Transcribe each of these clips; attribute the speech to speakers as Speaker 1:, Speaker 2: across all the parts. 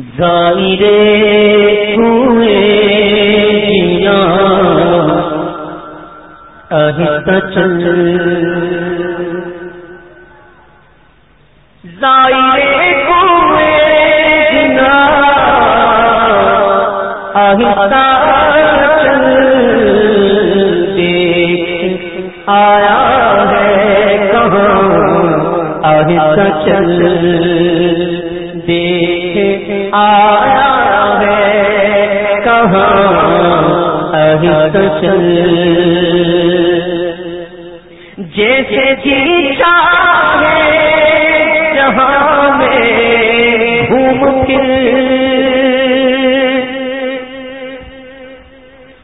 Speaker 1: ظاہرے ہوئے آہستہ چل۔ ظاہرے ہوئے جنا آہستہ چل۔ دیکھ آیا ہے کہاں۔ آہستہ چل۔ چل جیسے جی چاہے جہاں میں گھوم پھر۔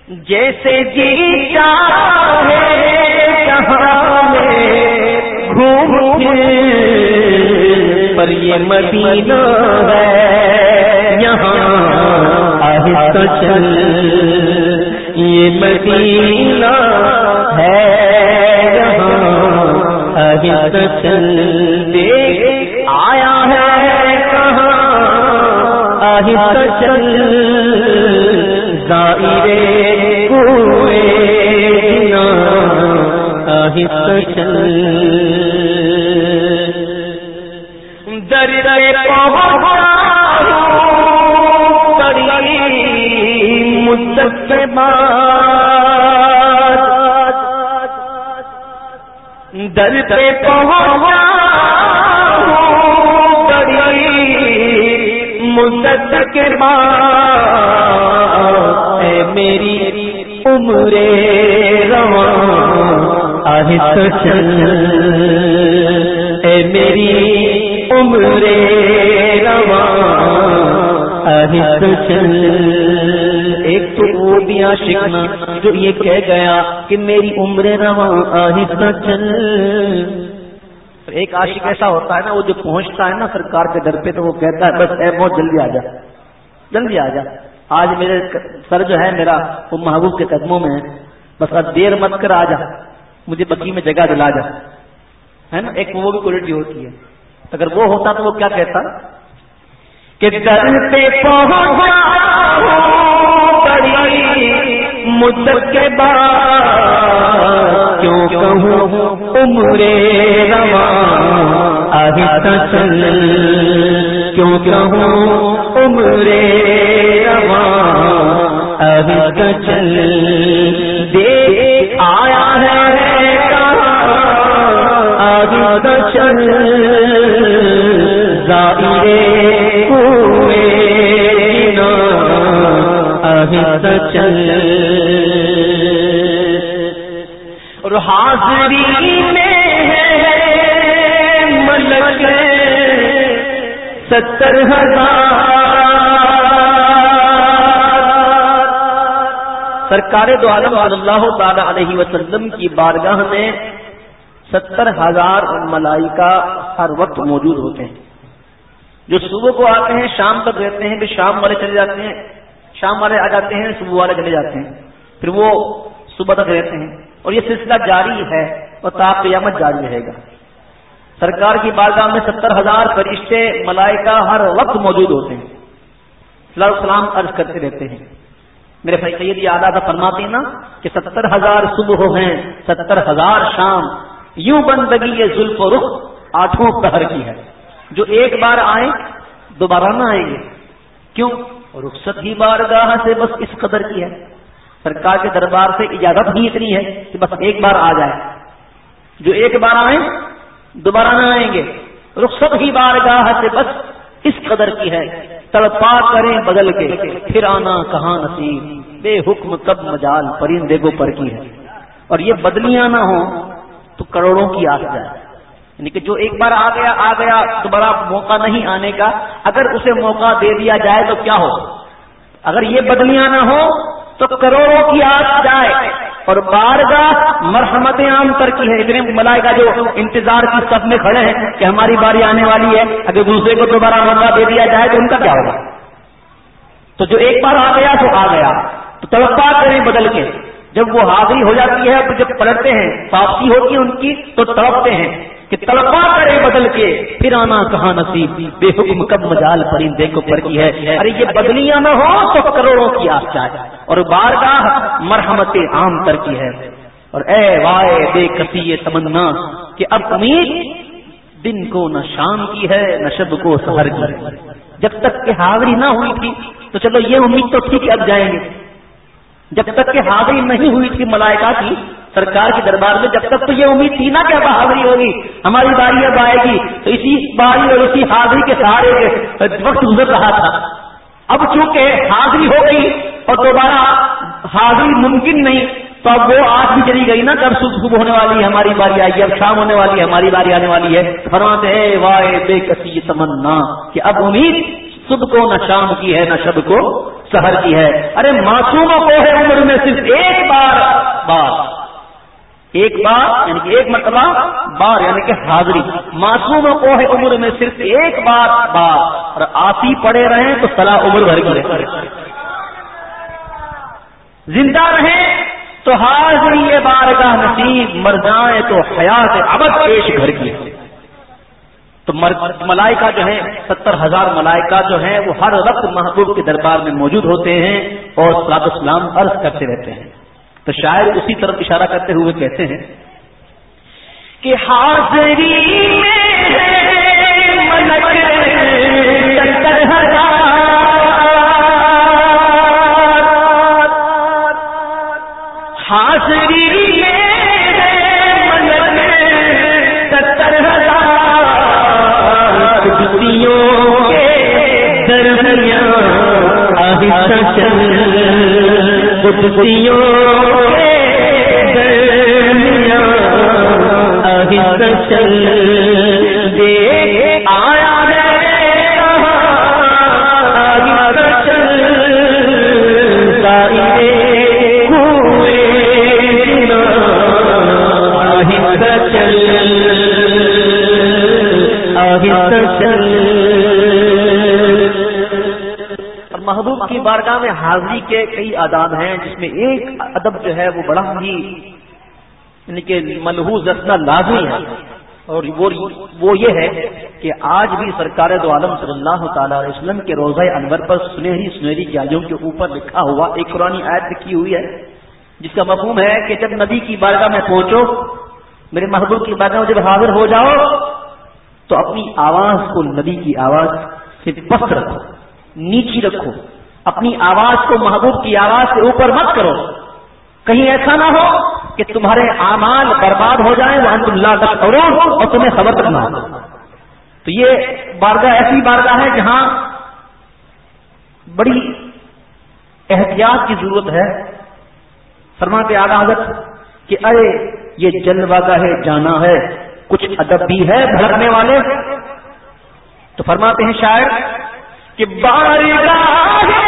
Speaker 1: جیسے جی چاہے جہاں میں گھوم پھر۔ پر یہ مدینہ ہے، یہاں آہستہ چل۔ یہ مدینہ ہے آہستہ چل دے آیا ہے کہاں؟ آہستہ چل ظاہرے ہوئے آہستہ چل۔ در در پہنچا۔ مدت کے بعد در پہ پہنچا ہوں بڑی مدت کے بعد۔ اے میری عمر رواں آہست چل۔ اے میری عمر رواں آہست چل۔ ایک تو وہ بھی آشکنا جو یہ کہہ گیا کہ میری عمر رواں آہستہ چل۔ ایک عاشق ایسا ہوتا ہے نا، وہ جو پہنچتا ہے نا سرکار کے در پہ تو وہ کہتا ہے، بس اے بہت جلدی آ جا۔ جلدی آ جا۔ آج میرے سر جو ہے میرا وہ محبوب کے قدموں میں ہے۔ بس اب دیر مت کر آ جا۔ مجھے بکی میں جگہ دلا جا۔ ہے نا؟ ایک وہ بھی کوالٹی ہوتی ہے۔ اگر وہ ہوتا تو وہ کیا کہتا؟ کہ در پہ پہنچا مدت کے بعد کیوں کہوں عمر رواں؟ آہستہ چل، کیوں کہوں عمر رواں؟ آہستہ چل دے آیا ہے آہستہ چل۔ چل اور حاضری میں ملک ستر ہزار۔ سرکار دو عالم اللہ تعالی علیہ وسلم کی بارگاہ میں ستر ہزار ملائکہ ہر وقت موجود ہوتے ہیں۔ جو صبح کو آتے ہیں، شام تک رہتے ہیں، پھر شام والے چلے جاتے ہیں۔ شام والے آ جاتے ہیں، صبح والے چلے جاتے ہیں۔ پھر وہ صبح تک رہتے ہیں۔ اور یہ سلسلہ جاری ہے اور تا قیامت جاری رہے گا۔ سرکار کی بارگاہ میں ستر ہزار فرشتے، ملائکہ ہر وقت موجود ہوتے ہیں۔ صلی السلام عرض کرتے رہتے ہیں۔ میرے بھائی سید، یہ آدھا فرماتے ہیں نا کہ ستر ہزار صبح ہیں، ستر ہزار شام۔ یوں بندگی یہ زلف و رخ آٹھوں پہر کی ہے۔ جو ایک بار آئے، دوبارہ نہ آئیں گے۔ کیوں؟ رخصت ہی بارگاہ سے بس اس قدر کی ہے۔ سرکار کے دربار سے اجازت ہی اتنی ہے کہ بس ایک بار آ جائے۔ جو ایک بار آئیں، دوبارہ نہ آئیں گے۔ رخصت ہی بارگاہ سے بس اس قدر کی ہے۔ تڑپا کریں بدل کے، پھر آنا کہاں نصیب؟ بے حکم کب مجال پرندے کو پر کی ہے۔ اور یہ بدلیاں نہ ہوں تو کروڑوں کی آ جائے۔ یعنی کہ جو ایک بار آ گیا آ گیا، دوبارہ موقع نہیں آنے کا، اگر اسے موقع دے دیا جائے تو کیا ہو؟ اگر یہ بدلیاں نہ ہو تو کروڑوں کی آس جائے۔ اور بارگاہ مرحمت عام تر کی ہے۔ اتنے ملائے کا جو انتظار کی سب میں کھڑے ہیں کہ ہماری باری آنے والی ہے، اگر دوسرے کو دوبارہ موقع دے دیا جائے تو ان کا کیا ہوگا؟ تو جو ایک بار آ گیا، تو آ گیا۔ تو توقع کریں بدل کے۔ جب وہ حاضری ہو جاتی ہے، تو جب پلٹتے ہیں، واپسی ہوتی ہے ان کی، تو تڑپتے ہیں۔ کہ تڑپا کرے بدل کے پھر آنا کہاں نصیب؟ بے حکم کب مجال پرندے کو پر کی ہے۔ ارے یہ بدلیاں نہ ہو تو کروڑوں کی آس چاہے اور بارگاہ مرحمت عام کر کی ہے۔ اور اے وائے بے کسی یہ تمنا کہ اب امید دن کو نہ شام کی ہے، نہ شب کو سہر کی جب تک کہ حاضری نہ ہوئی تھی، تو چلو یہ امید تو ٹھیک ہے اب جائیں گے۔ جب تک کہ حاضری نہیں ہوئی تھی ملائکہ کی سرکار کے دربار میں جب تک تو یہ امید تھی نا کہ اب حاضری ہوگی، ہماری باری اب آئے گی۔ تو اسی باری اور اسی حاضری کے سہارے وقت گزر رہا تھا۔ اب چونکہ حاضری ہو گئی اور دوبارہ حاضری ممکن نہیں، تو اب وہ آج بھی چلی گئی نا کب صبح ہونے والی ہے، ہماری باری آئے گی اب شام ہونے والی ہے، ہماری باری آنے والی ہے۔ فرماتے ہیں وائے بے کسی تمنا کہ اب امید صبح کو نہ شام کی ہے، نہ شب کو سہر کی ہے۔ ارے معصوموں کو ہے عمر میں صرف ایک بار بات۔ ایک بار یعنی کہ ایک مرتبہ بار یعنی کہ حاضری۔ معصوموں کو ہے عمر میں صرف ایک بار بار۔ اور آسی پڑے رہیں تو سلا عمر بھر کی زندہ رہیں تو حاضری یہ بار کا نصیب مر جائیں تو حیات ابد پیش گھر کی۔ تو ملائکہ جو ہے ستر ہزار ملائکہ جو ہیں، وہ ہر وقت محبوب کے دربار میں موجود ہوتے ہیں اور سلاد اسلام عرض کرتے رہتے ہیں۔ تو شاید اسی طرف اشارہ کرتے ہوئے کہتے ہیں کہ حاضری حاضری چل کی بارگاہ میں حاضری کے کئی آداب ہیں، جس میں ایک ادب جو ہے وہ بڑا ہی یعنی کہ ملحوظ رکھنا لازمی ہے۔ اور وہ یہ ہے کہ آج بھی سرکار دو عالم صلی اللہ تعالی علیہ وسلم کے روزہ انور پر سنہری سنہری جاجوں کے اوپر لکھا ہوا ایک قرآن آیت لکھی ہوئی ہے، جس کا مفہوم ہے کہ جب نبی کی بارگاہ میں پہنچو، میرے محبوب کی بارگاہ میں جب حاضر ہو جاؤ، تو اپنی آواز کو نبی کی آواز سے پست رکھو، نیچی رکھو۔ اپنی آواز کو محبوب کی آواز سے اوپر مت کرو۔ کہیں ایسا نہ ہو کہ تمہارے اعمال برباد ہو جائیں، وہ اللہ تک کرو اور تمہیں خبر کرنا ہو۔ تو یہ بارگاہ ایسی بارگاہ ہے جہاں بڑی احتیاط کی ضرورت ہے۔ فرما کے آگا حضرت کہ ارے، یہ جلوہ ہے جانا ہے، کچھ ادب بھی ہے بھڑکنے والے۔ تو فرماتے ہیں شاید کہ بارگاہ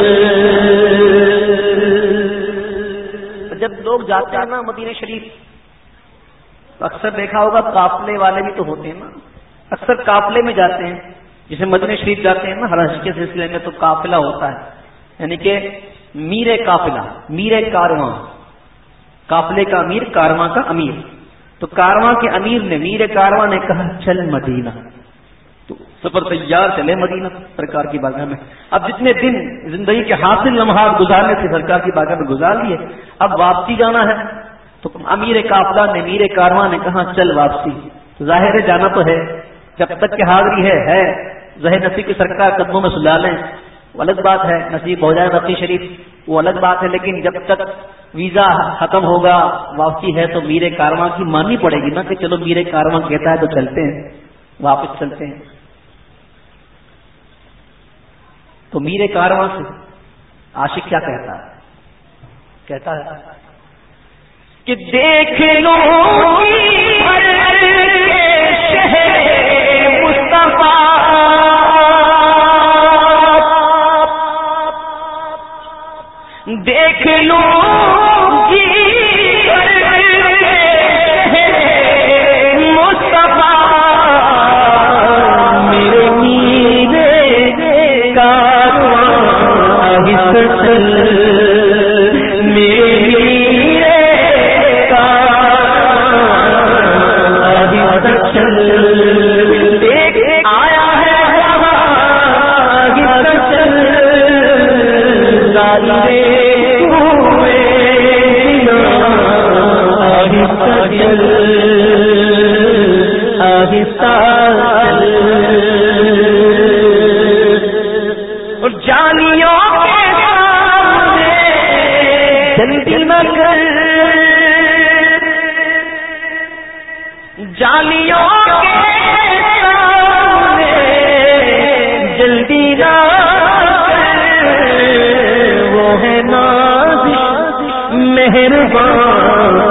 Speaker 1: لوگ جاتے ہیں نا مدینہ شریف، اکثر دیکھا ہوگا قافلے والے بھی تو ہوتے ہیں نا۔ اکثر قافلے میں جاتے ہیں جسے مدینہ شریف جاتے ہیں نا، ہر کے سلسلے میں تو قافلہ ہوتا ہے۔ یعنی کہ میر قافلہ، میر کارواں۔ قافلے کا امیر، کارواں کا امیر۔ تو کارواں کے امیر نے، میر کارواں نے کہا، چل مدینہ۔ سفر تیار چلے مدینہ سرکار کی بارگاہ میں۔ اب جتنے دن زندگی کے حاصل لمحات گزارنے سے سرکار کی بارگاہ میں گزار لیے، اب واپسی جانا ہے۔ تو امیر قافلہ نے میر کارواں نے کہا، چل واپسی۔ ظاہر جانا تو ہے۔ جب تک کہ حاضری ہے ہے۔ ظہر نصیب کی سرکار قدموں میں سلا لیں وہ الگ بات ہے، نصیب ہو جائے بقی شریف۔ وہ الگ بات ہے، لیکن جب تک ویزا ختم ہوگا، واپسی ہے تو میر کارواں کی ماننی پڑے گی۔ نا کہ چلو میر کارواں کہتا ہے تو چلتے ہیں، واپس چلتے ہیں۔ تو میرے کارواں سے عاشق کیا کہتا ہے؟ کہتا ہے کہ دیکھ لو دیکھ لو آہستہ چل آہستہ جانیوں کے جلدی نہ جانیوں کے جلدی نہ وہ ہے مہربان